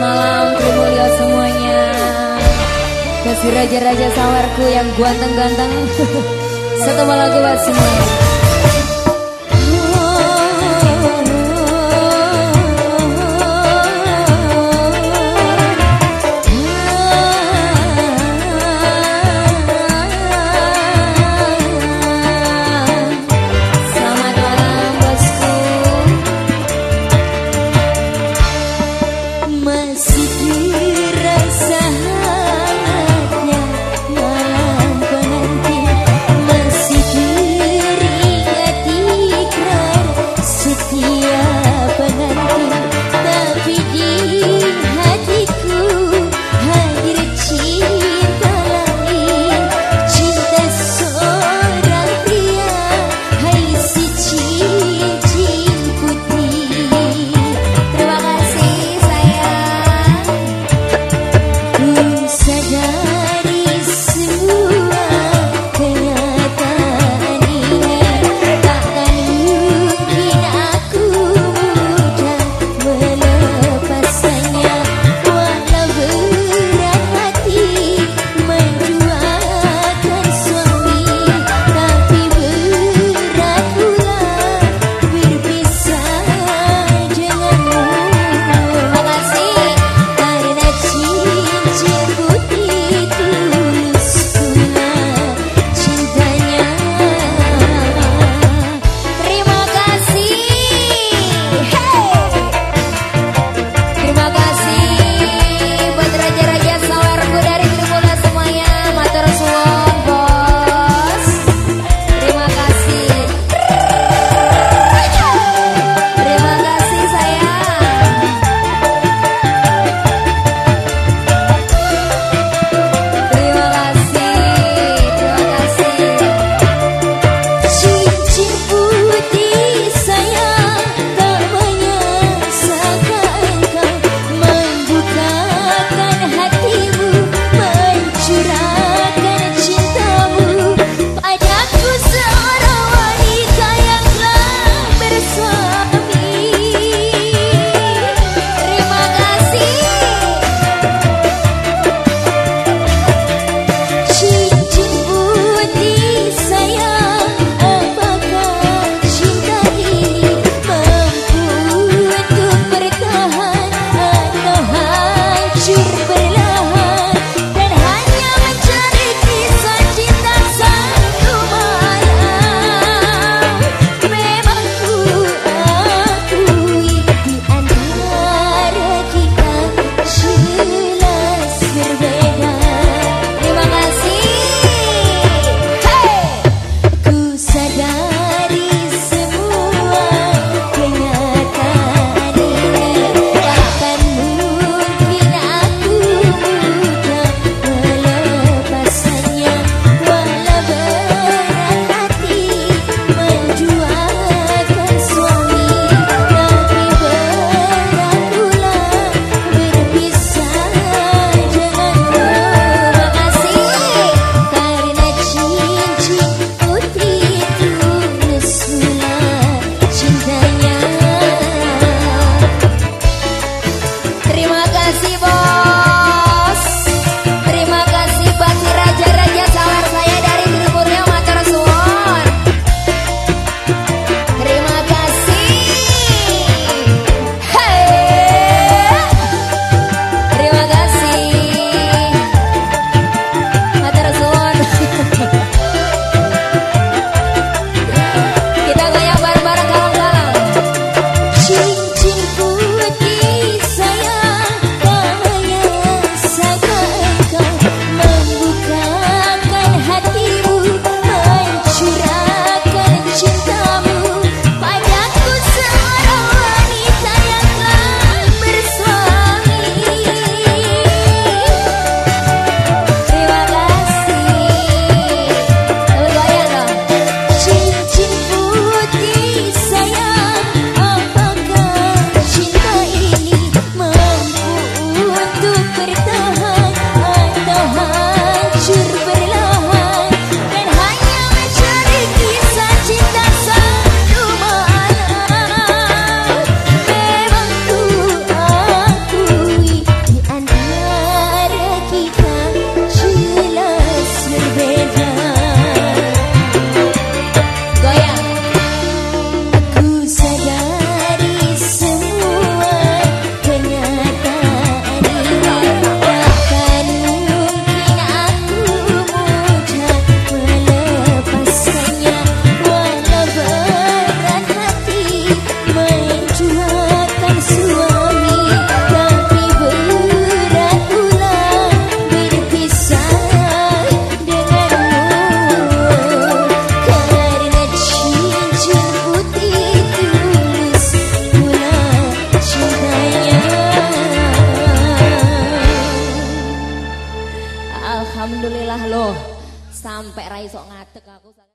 malam Trimulyo semuanya. Kasih raja-raja sawerku yang ganteng-ganteng. Satu lagu buat semuanya se တကာကိုစား